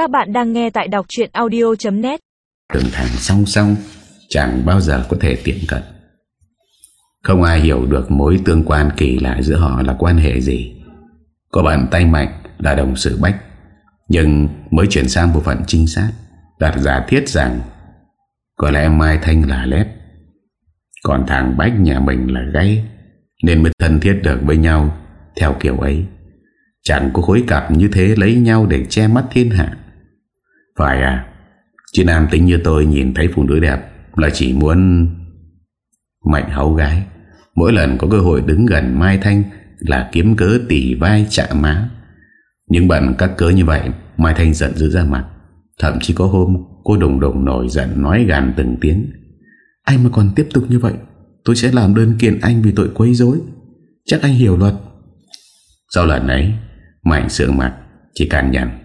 Các bạn đang nghe tại đọc chuyện audio.net đường thẳng song song, Chẳng bao giờ có thể tiện cận. Không ai hiểu được mối tương quan kỳ lạ giữa họ là quan hệ gì. Có bạn tay mạnh là đồng sự bách, Nhưng mới chuyển sang bộ phận trinh sát Đặt giả thiết rằng Có lẽ Mai Thanh là lép. Còn thằng Bách nhà mình là gay, Nên mới thân thiết được với nhau Theo kiểu ấy. Chẳng có khối cặp như thế lấy nhau để che mắt thiên hạ. Phải à Chứ nam tính như tôi nhìn thấy phụ nữ đẹp Là chỉ muốn Mạnh hấu gái. Mỗi lần có cơ hội đứng gần Mai Thanh Là kiếm cớ tỉ vai chạm má. Nhưng bận các cớ như vậy, Mai Thanh giận dữ ra mặt. Thậm chí có hôm, cô đồng đồng nổi giận Nói gàn từng tiếng. Anh mà còn tiếp tục như vậy, Tôi sẽ làm đơn kiện anh vì tội quấy rối. Chắc anh hiểu luật. Sau lần ấy, Mạnh sượng mặt, Chỉ càng nhằn.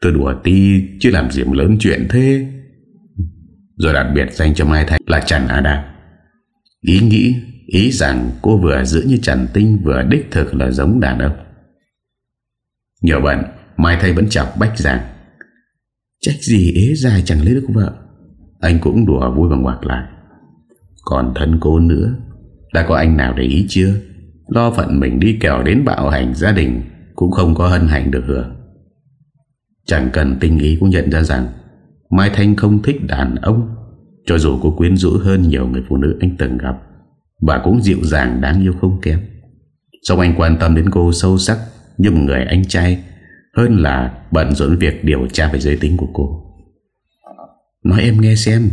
Tôi đùa ti chứ làm gì mà lớn chuyện thế. Rồi đặc biệt dành cho Mai Thanh là Trần Adam. Ý nghĩ, Ý rằng cô vừa giữ như Trần Tinh Vừa đích thực là giống đàn ông. Nhiều bận, Mai Thanh vẫn chọc bách rằng, Trách gì ế dài chẳng lấy được vợ. Anh cũng đùa vui bằng ngoặc lại. Còn thân cô nữa, Đã có anh nào để ý chưa? Lo phận mình đi kèo đến bạo hành gia đình Cũng không có hân hạnh được hưởng. Chẳng cần tinh ý cũng nhận ra rằng Mai Thanh không thích đàn ông, Cho dù cô quyến rũ hơn nhiều người phụ nữ anh từng gặp Và cũng dịu dàng đáng yêu không kém. Xong anh quan tâm đến cô sâu sắc Như một người anh trai, Hơn là bận rộn việc điều tra về giới tính của cô. Nói em nghe xem,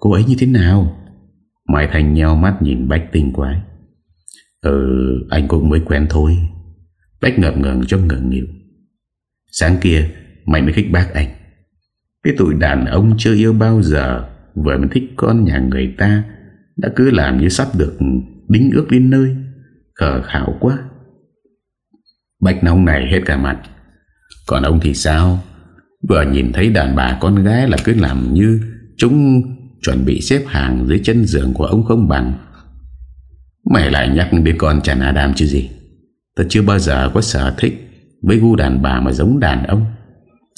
Cô ấy như thế nào? Mai Thanh nheo mắt nhìn Bách tinh quái. Ừ anh cũng mới quen thôi. Bách ngập ngừng cho ngừng nghịu Sáng kia Mày mới khích bác anh. Cái tụi đàn ông chưa yêu bao giờ, Vừa mới thích con nhà người ta, Đã cứ làm như sắp được Đính ước đến nơi. Khờ khảo quá. Bạch nông này hết cả mặt. Còn ông thì sao? Vừa nhìn thấy đàn bà con gái là cứ làm như Chúng chuẩn bị xếp hàng Dưới chân giường của ông không bằng. Mày lại nhắc đến con chàng Adam chứ gì? Ta chưa bao giờ có sở thích Với gu đàn bà mà giống đàn ông.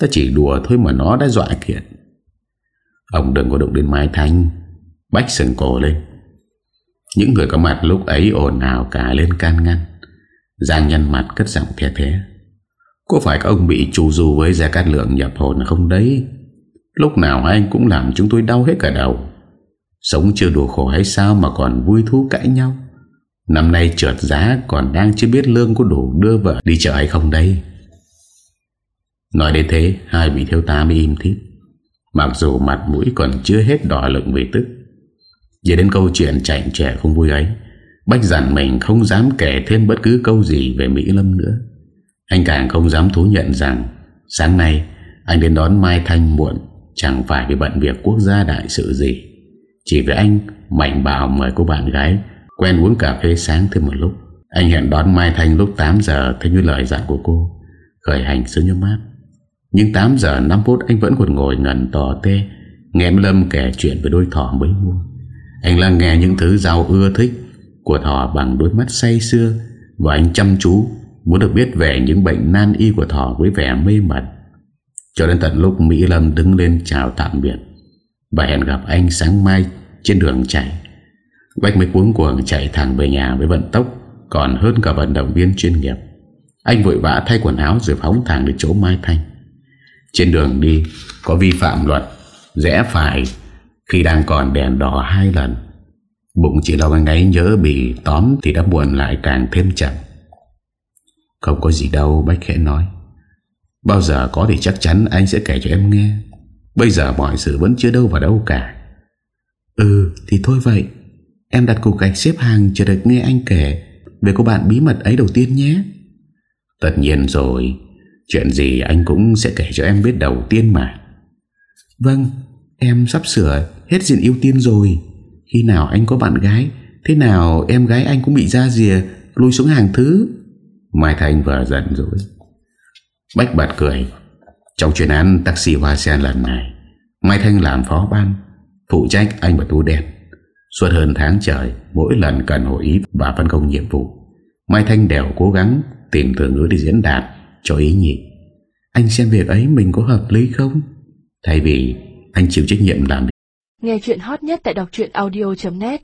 Ta chỉ đùa thôi mà nó đã dọa kiện. Ông đừng có động đến Mai Thanh. Bách sừng cổ lên. Những người có mặt lúc ấy ồn ào cả lên can ngăn. Giang nhân mặt cất giọng thẻ thế. Có phải các ông bị trù dù với Gia Cát Lượng nhập hồn không đấy? Lúc nào anh cũng làm chúng tôi đau hết cả đầu. Sống chưa đủ khổ hay sao mà còn vui thú cãi nhau? Năm nay trượt giá còn đang chưa biết lương có đủ đưa vợ đi chợ hay không đây? Nói đến thế, Hai vị thiếu tá mới im thít. Mặc dù mặt mũi còn chưa hết đỏ lựng vì tức Giờ đến câu chuyện chảnh trẻ không vui ấy, Bách dặn mình không dám kể thêm bất cứ câu gì về Mỹ Lâm nữa. Anh càng không dám thú nhận rằng, Sáng nay, anh đến đón Mai Thanh muộn, Chẳng phải vì bận việc quốc gia đại sự gì. Chỉ vì anh mạnh bảo mời cô bạn gái Quen uống cà phê sáng thêm một lúc. Anh hẹn đón Mai Thanh lúc 8 giờ, Theo như lời dặn của cô, Khởi hành sớm như mát. Nhưng 8 giờ 5 phút anh vẫn còn ngồi ngẩn tò tê Nghe em Lâm kể chuyện về đôi thỏ mới mua. Anh lắng nghe những thứ giàu ưa thích Của thỏ bằng đôi mắt say xưa Và anh chăm chú Muốn được biết về những bệnh nan y của thỏ Với vẻ mê mật Cho đến tận lúc Mỹ Lâm đứng lên chào tạm biệt Và hẹn gặp anh sáng mai Trên đường chạy. Bách mới cuốn cuồng chạy thẳng về nhà với vận tốc Còn hơn cả vận động viên chuyên nghiệp. Anh vội vã thay quần áo rồi phóng thẳng đến chỗ Mai Thanh. Trên đường đi, có vi phạm luật, Rẽ phải. Khi đang còn đèn đỏ hai lần, Bụng chỉ lo anh ấy nhớ bị tóm Thì đã buồn lại càng thêm chậm. Không có gì đâu, Bách khẽ nói. Bao giờ có thì chắc chắn anh sẽ kể cho em nghe. Bây giờ mọi sự vẫn chưa đâu vào đâu cả. Ừ thì thôi vậy. Em đặt cục gạch xếp hàng chờ được nghe anh kể Về cô bạn bí mật ấy đầu tiên nhé. Tất nhiên rồi. Chuyện gì anh cũng sẽ kể cho em biết đầu tiên mà. Vâng Em sắp sửa hết diện ưu tiên rồi. Khi nào anh có bạn gái Thế nào em gái anh cũng bị ra rìa Lùi xuống hàng thứ. Mai Thanh vừa giận rồi Bách bật cười. Trong chuyên án taxi hoa sen lần này Mai Thanh làm phó ban Phụ trách anh và Tú Đen. Suốt hơn tháng trời Mỗi lần cần hội ý và phân công nhiệm vụ Mai Thanh đều cố gắng Tìm từ ngữ để diễn đạt cho ý nhị. Anh xem việc ấy mình có hợp lý không? Thay vì anh chịu trách nhiệm làm Nghe chuyện hot nhất tại đọc audio.net